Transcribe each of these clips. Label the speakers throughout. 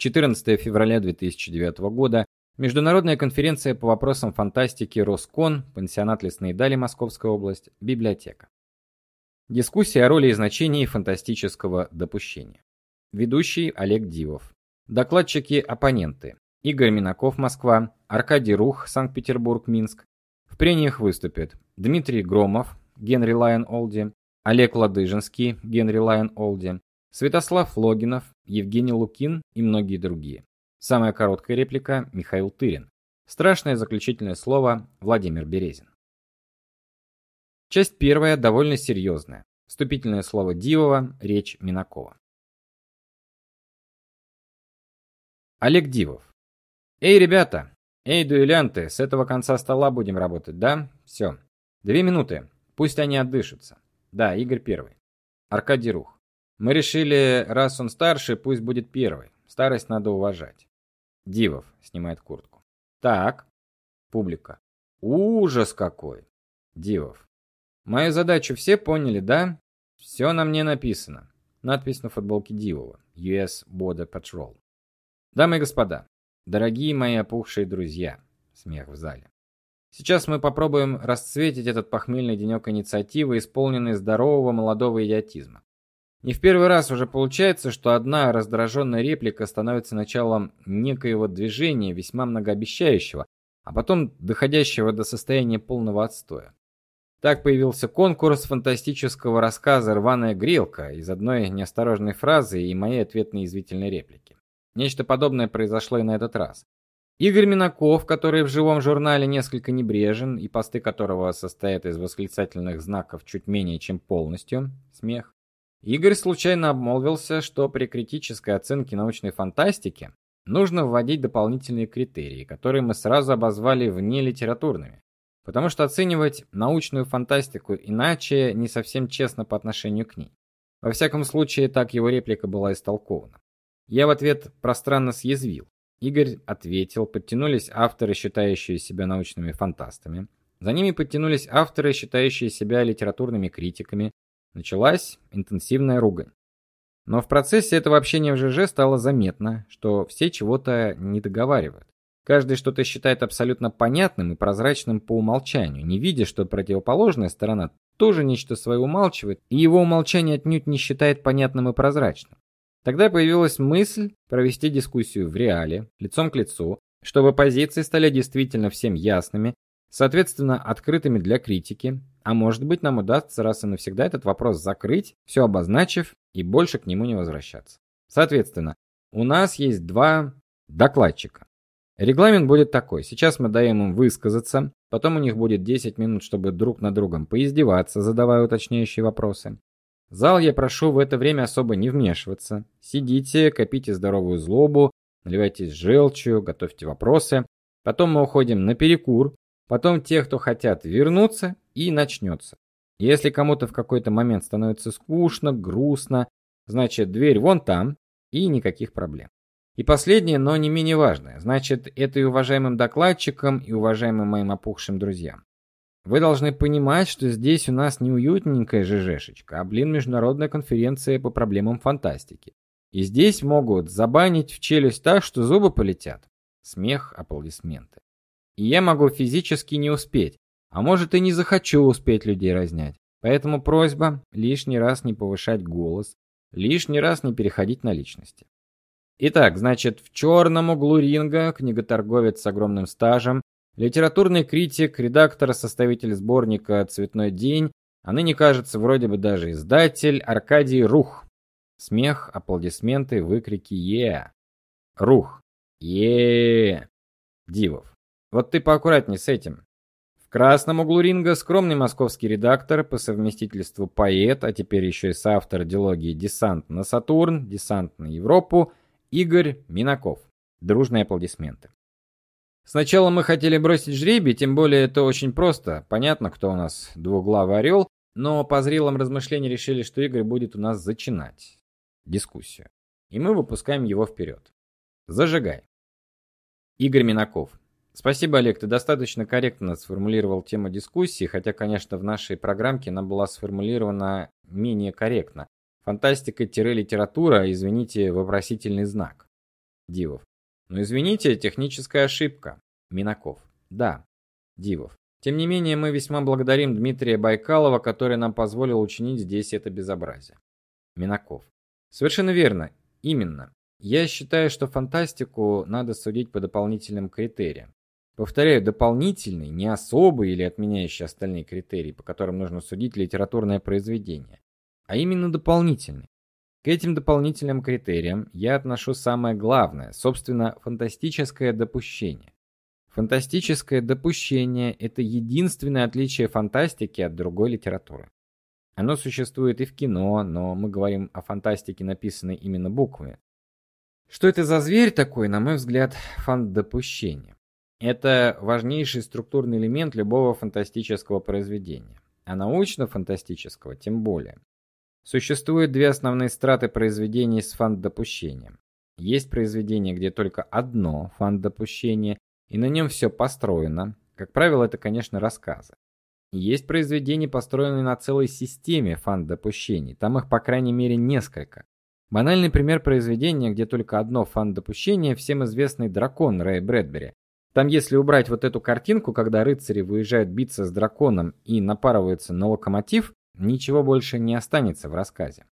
Speaker 1: 14 февраля 2009 года. Международная конференция по вопросам фантастики Роскон, пансионат Лесные дали, Московская область, библиотека. Дискуссия о роли и значении фантастического допущения. Ведущий Олег Дивов. Докладчики-оппоненты. Игорь Минаков, Москва, Аркадий Рух, Санкт-Петербург, Минск. В прениях выступят Дмитрий Громов, Генри Лайон Олди, Олег Ладыжинский, Генри Лайон Олди, Святослав Логинов, Евгений Лукин и многие другие. Самая короткая реплика Михаил Тырин. Страшное заключительное слово Владимир Березин. Часть первая довольно серьезная. Вступительное слово Дивова, речь Минакова. Олег Дивов. Эй, ребята, эй, дуэлянты, с этого конца стола будем работать, да? Все. Две минуты. Пусть они отдышатся. Да, Игорь первый. Аркадий Рух. Мы решили, раз он старше, пусть будет первый. Старость надо уважать. Дивов снимает куртку. Так. Публика. Ужас какой. Дивов. Мою задачу все поняли, да? Все на мне написано. Надпись на футболке Дивова. US Border Patrol. Дамы и господа, дорогие мои опухшие друзья. Смех в зале. Сейчас мы попробуем расцветить этот похмельный денек инициативы, исполненный здорового молодого идиотизма. Не в первый раз уже получается, что одна раздраженная реплика становится началом некоего движения, весьма многообещающего, а потом доходящего до состояния полного отстоя. Так появился конкурс фантастического рассказа «Рваная грелка» из одной неосторожной фразы и моей ответной извитительной реплики. Нечто подобное произошло и на этот раз. Игорь Минаков, который в живом журнале несколько небрежен и посты которого состоят из восклицательных знаков чуть менее чем полностью, смех. Игорь случайно обмолвился, что при критической оценке научной фантастики нужно вводить дополнительные критерии, которые мы сразу обозвали внелитературными. Потому что оценивать научную фантастику иначе не совсем честно по отношению к ней. Во всяком случае, так его реплика была истолкована. Я в ответ пространно съязвил. Игорь ответил, подтянулись авторы, считающие себя научными фантастами. За ними подтянулись авторы, считающие себя литературными критиками. Началась интенсивная ругань. Но в процессе этого общения в ЖЖ стало заметно, что все чего-то не договаривают. Каждый что-то считает абсолютно понятным и прозрачным по умолчанию, не видя, что противоположная сторона тоже нечто свое умалчивает, и его умолчание отнюдь не считает понятным и прозрачным. Тогда появилась мысль провести дискуссию в реале, лицом к лицу, чтобы позиции стали действительно всем ясными, соответственно, открытыми для критики, а может быть, нам удастся раз и навсегда этот вопрос закрыть, все обозначив и больше к нему не возвращаться. Соответственно, у нас есть два докладчика. Регламент будет такой: сейчас мы даем им высказаться, потом у них будет 10 минут, чтобы друг над другом поиздеваться, задавая уточняющие вопросы. Зал я прошу в это время особо не вмешиваться. Сидите, копите здоровую злобу, наливайтесь желчью, готовьте вопросы. Потом мы уходим на перекур, потом те, кто хотят, вернутся и начнется. Если кому-то в какой-то момент становится скучно, грустно, значит, дверь вон там и никаких проблем. И последнее, но не менее важное, значит, это и уважаемым докладчикам, и уважаемым моим опухшим друзьям. Вы должны понимать, что здесь у нас не уютненькая ЖЖшечка, а, блин, международная конференция по проблемам фантастики. И здесь могут забанить в челюсть так, что зубы полетят. Смех, аплодисменты. И я могу физически не успеть, а может и не захочу успеть людей разнять. Поэтому просьба лишний раз не повышать голос, лишний раз не переходить на личности. Итак, значит, в черном углу ринга книготорговец с огромным стажем, литературный критик, редактор, составитель сборника Цветной день, а ныне, кажется, вроде бы даже издатель Аркадий Рух. Смех, аплодисменты, выкрики е. Рух. е. Дивов. Вот ты поаккуратней с этим. Красном углу ринга скромный московский редактор, по совместительству поэт, а теперь еще и соавтор дилогии Десант на Сатурн, Десант на Европу Игорь Минаков. Дружные аплодисменты. Сначала мы хотели бросить жребий, тем более это очень просто. Понятно, кто у нас двуглавый орел, но по зрелым размышлениям решили, что Игорь будет у нас зачинать дискуссию. И мы выпускаем его вперед. Зажигай. Игорь Минаков. Спасибо, Олег, ты достаточно корректно сформулировал тему дискуссии, хотя, конечно, в нашей программке она была сформулирована менее корректно. Фантастика-литература, извините, вопросительный знак. Дивов. Ну извините, техническая ошибка. Минаков. Да. Дивов. Тем не менее, мы весьма благодарим Дмитрия Байкалова, который нам позволил учинить здесь это безобразие. Минаков. Совершенно верно. Именно. Я считаю, что фантастику надо судить по дополнительным критериям. Повторяю, дополнительный, не особый или отменяющий остальные критерии, по которым нужно судить литературное произведение, а именно дополнительный. К этим дополнительным критериям я отношу самое главное, собственно, фантастическое допущение. Фантастическое допущение это единственное отличие фантастики от другой литературы. Оно существует и в кино, но мы говорим о фантастике, написанной именно буквами. Что это за зверь такой, на мой взгляд, фантдопущение. Это важнейший структурный элемент любого фантастического произведения, а научно-фантастического тем более. Существует две основные страты произведений с фан-допущением. Есть произведения, где только одно фан-допущение, и на нем все построено. Как правило, это, конечно, рассказы. Есть произведения, построенные на целой системе фан-допущений. Там их, по крайней мере, несколько. Банальный пример произведения, где только одно фан-допущение, всем известный дракон Рэй Брэдбери. Там, если убрать вот эту картинку, когда рыцари выезжают биться с драконом и напарываются на локомотив, ничего больше не останется в рассказе.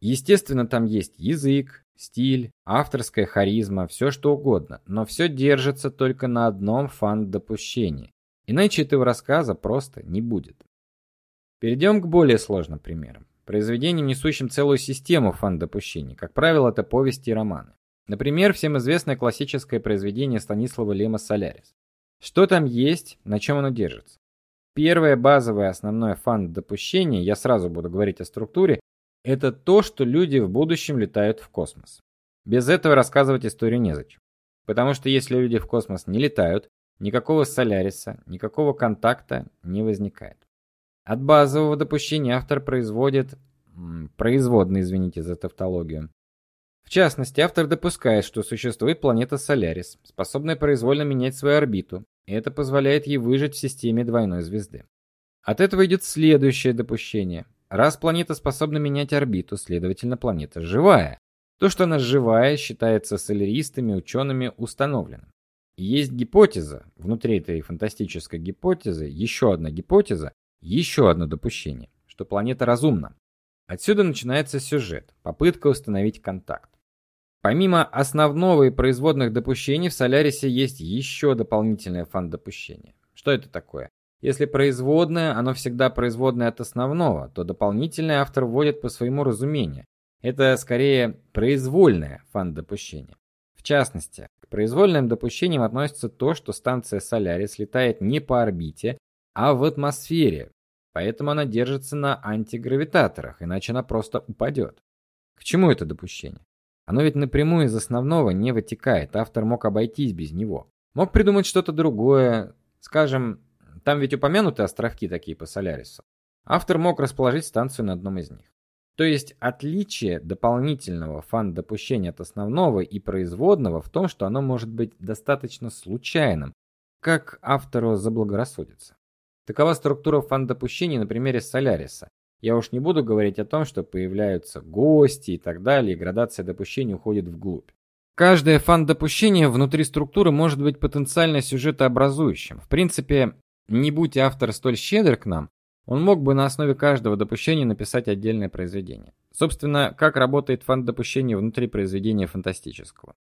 Speaker 1: Естественно, там есть язык, стиль, авторская харизма, все что угодно, но все держится только на одном фан-допущении. Иначе этого рассказа просто не будет. Перейдем к более сложным примерам. Произведениям, несущим целую систему фан-допущений. Как правило, это повести и романы. Например, всем известное классическое произведение Станислава Лема «Солярис». Что там есть, на чем оно держится? Первое базовое основное фан-допущение, я сразу буду говорить о структуре, это то, что люди в будущем летают в космос. Без этого рассказывать историю незачем. Потому что если люди в космос не летают, никакого Соляриса, никакого контакта не возникает. От базового допущения автор производит производный, извините за тавтологию. В частности, автор допускает, что существует планета Солярис, способная произвольно менять свою орбиту, и это позволяет ей выжить в системе двойной звезды. От этого идет следующее допущение. Раз планета способна менять орбиту, следовательно, планета живая. То, что она живая, считается соляристами, учеными установленным. Есть гипотеза, внутри этой фантастической гипотезы, еще одна гипотеза, еще одно допущение, что планета разумна. Отсюда начинается сюжет, попытка установить контакт. Помимо основного и производных допущений в Солярисе есть еще дополнительное фан-допущение. Что это такое? Если производное, оно всегда производное от основного, то дополнительное автор вводит по своему разумению. Это скорее произвольное фан-допущение. В частности, к произвольным допущениям относится то, что станция Солярис летает не по орбите, а в атмосфере. Поэтому она держится на антигравитаторах, иначе она просто упадет. К чему это допущение? Оно ведь напрямую из основного не вытекает, автор мог обойтись без него. Мог придумать что-то другое, скажем, там ведь упомянуты островки такие по Солярису. Автор мог расположить станцию на одном из них. То есть отличие дополнительного фан-допущения от основного и производного в том, что оно может быть достаточно случайным, как автору заблагорассудится. Такова структура фан-допущений на примере Соляриса. Я уж не буду говорить о том, что появляются гости и так далее, и градация допущений уходит вглубь. Каждое фан-допущение внутри структуры может быть потенциально сюжетообразующим. В принципе, не будь автор столь щедр к нам, он мог бы на основе каждого допущения написать отдельное произведение. Собственно, как работает фан-допущение внутри произведения фантастического.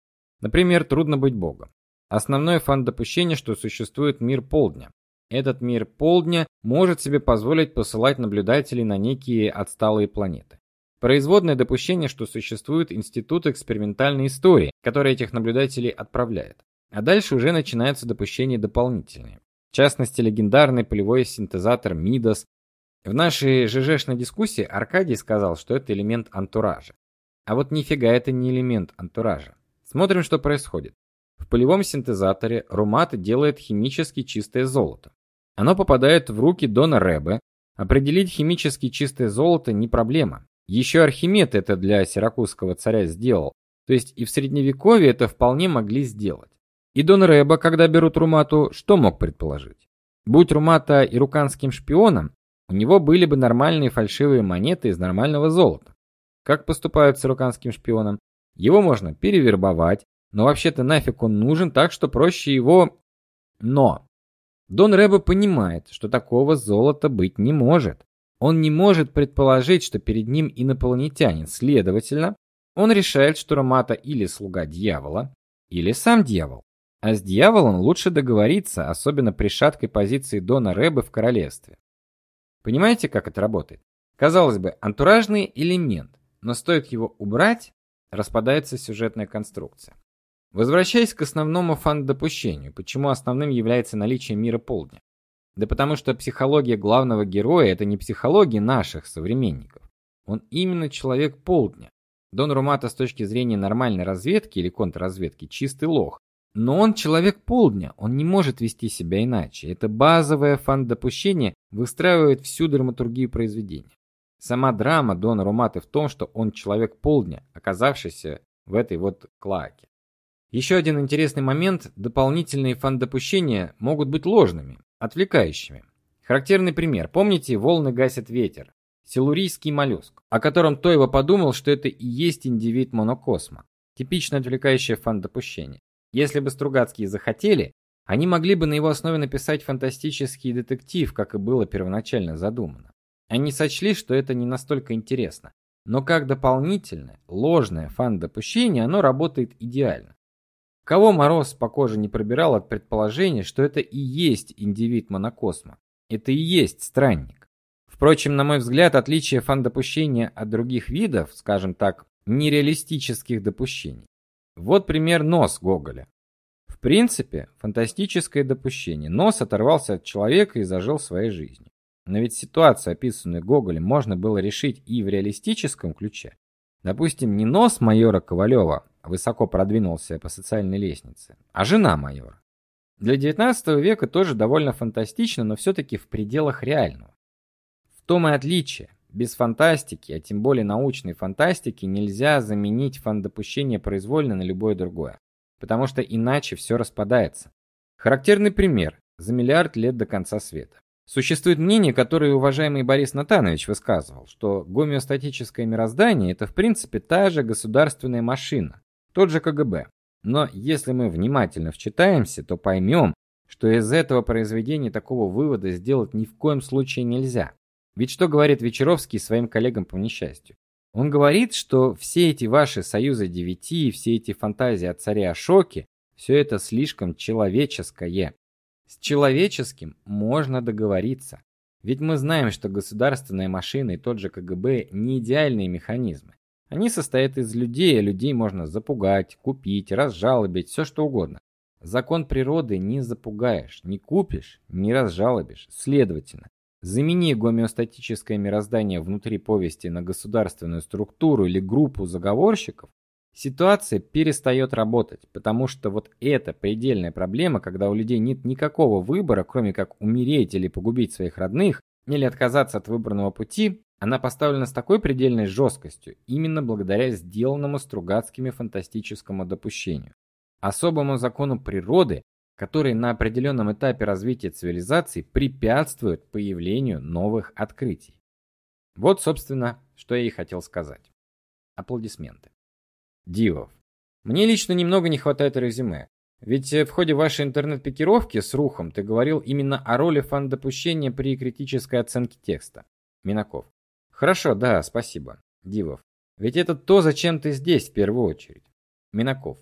Speaker 1: Например, трудно быть богом. Основное фан-допущение, что существует мир полдня. Этот мир полдня может себе позволить посылать наблюдателей на некие отсталые планеты. Производное допущение, что существует институт экспериментальной истории, который этих наблюдателей отправляет. А дальше уже начинаются допущения дополнительные. В частности, легендарный полевой синтезатор Мидас. В нашей ЖЖшной дискуссии Аркадий сказал, что это элемент антуража. А вот нифига это не элемент антуража. Смотрим, что происходит. В полевом синтезаторе Румат делает химически чистое золото. Оно попадает в руки Дона Рэбе. Определить химически чистое золото не проблема. Еще Архимед это для сиракузского царя сделал. То есть и в средневековье это вполне могли сделать. И Дон Рэбе, когда берут Румату, что мог предположить? Будь Румата ируканским шпионом, у него были бы нормальные фальшивые монеты из нормального золота. Как поступают с ируканским шпионом? Его можно перевербовать, Но вообще-то нафиг он нужен, так что проще его... Но Дон Рэбе понимает, что такого золота быть не может. Он не может предположить, что перед ним инопланетянин. Следовательно, он решает, что Ромата или слуга дьявола, или сам дьявол. А с дьяволом лучше договориться, особенно при шаткой позиции Дона Рэбе в королевстве. Понимаете, как это работает? Казалось бы, антуражный элемент, но стоит его убрать, распадается сюжетная конструкция. Возвращаясь к основному фан-допущению, почему основным является наличие мира полдня? Да потому что психология главного героя это не психология наших современников. Он именно человек полдня. Дон Румата с точки зрения нормальной разведки или контрразведки чистый лох. Но он человек полдня, он не может вести себя иначе. Это базовое фан-допущение выстраивает всю драматургию произведения. Сама драма Дона Руматы в том, что он человек полдня, оказавшийся в этой вот клаке. Еще один интересный момент: дополнительные фан-допущения могут быть ложными, отвлекающими. Характерный пример. Помните, волны гасят ветер. Силурийский моллюск, о котором Тойва подумал, что это и есть индивид монокосма. Типично отвлекающее фан-допущение. Если бы Стругацкие захотели, они могли бы на его основе написать фантастический детектив, как и было первоначально задумано. Они сочли, что это не настолько интересно. Но как дополнительное, ложное фан-допущение оно работает идеально. Кого мороз по коже не пробирал от предположения, что это и есть индивид монокосма. Это и есть странник. Впрочем, на мой взгляд, отличие фан-допущения от других видов, скажем так, нереалистических допущений. Вот пример нос Гоголя. В принципе, фантастическое допущение. Нос оторвался от человека и зажил своей жизнью. Но ведь ситуацию, описанную Гоголем, можно было решить и в реалистическом ключе. Допустим, не нос майора Ковалева высоко продвинулся по социальной лестнице, а жена майора. Для XIX века тоже довольно фантастично, но все таки в пределах реального. В том и отличие. Без фантастики, а тем более научной фантастики, нельзя заменить фан-допущение произвольно на любое другое, потому что иначе все распадается. Характерный пример за миллиард лет до конца света. Существует мнение, которое уважаемый Борис Натанович высказывал, что гомеостатическое мироздание это в принципе та же государственная машина, тот же КГБ. Но если мы внимательно вчитаемся, то поймем, что из этого произведения такого вывода сделать ни в коем случае нельзя. Ведь что говорит Вечеровский своим коллегам по несчастью? Он говорит, что все эти ваши союзы девяти, все эти фантазии о царе Ашоке, все это слишком человеческое. С человеческим можно договориться. Ведь мы знаем, что государственная машина и тот же КГБ не идеальные механизмы. Они состоят из людей, а людей можно запугать, купить, разжалобить, все что угодно. Закон природы не запугаешь, не купишь, не разжалобишь. Следовательно, Замени гомеостатическое мироздание внутри повести на государственную структуру или группу заговорщиков, ситуация перестает работать, потому что вот эта предельная проблема, когда у людей нет никакого выбора, кроме как умереть или погубить своих родных, или отказаться от выбранного пути, она поставлена с такой предельной жесткостью именно благодаря сделанному Стругацкими фантастическому допущению. Особому закону природы, которые на определенном этапе развития цивилизации препятствуют появлению новых открытий. Вот, собственно, что я и хотел сказать. Аплодисменты. Дивов. Мне лично немного не хватает резюме. Ведь в ходе вашей интернет-пикировки с Рухом ты говорил именно о роли фан-допущения при критической оценке текста. Минаков. Хорошо, да, спасибо. Дивов. Ведь это то, зачем ты здесь в первую очередь. Минаков.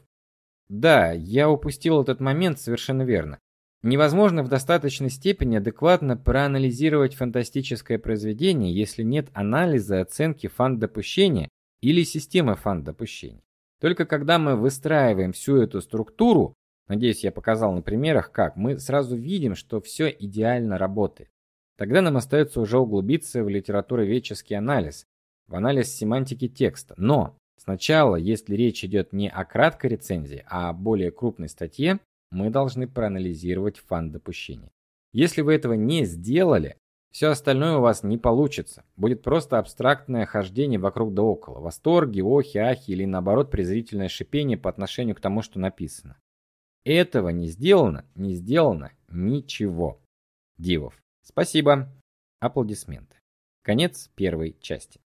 Speaker 1: Да, я упустил этот момент совершенно верно. Невозможно в достаточной степени адекватно проанализировать фантастическое произведение, если нет анализа оценки фан-допущения или системы фан-допущения. Только когда мы выстраиваем всю эту структуру, надеюсь, я показал на примерах как, мы сразу видим, что все идеально работает. Тогда нам остается уже углубиться в литературоведческий анализ, в анализ семантики текста. Но Сначала, если речь идет не о краткой рецензии, а о более крупной статье, мы должны проанализировать фан допущения. Если вы этого не сделали, все остальное у вас не получится. Будет просто абстрактное хождение вокруг да около, восторги, охи, ахи или наоборот презрительное шипение по отношению к тому, что написано. Этого не сделано, не сделано ничего. Дивов. Спасибо. Аплодисменты. Конец первой части.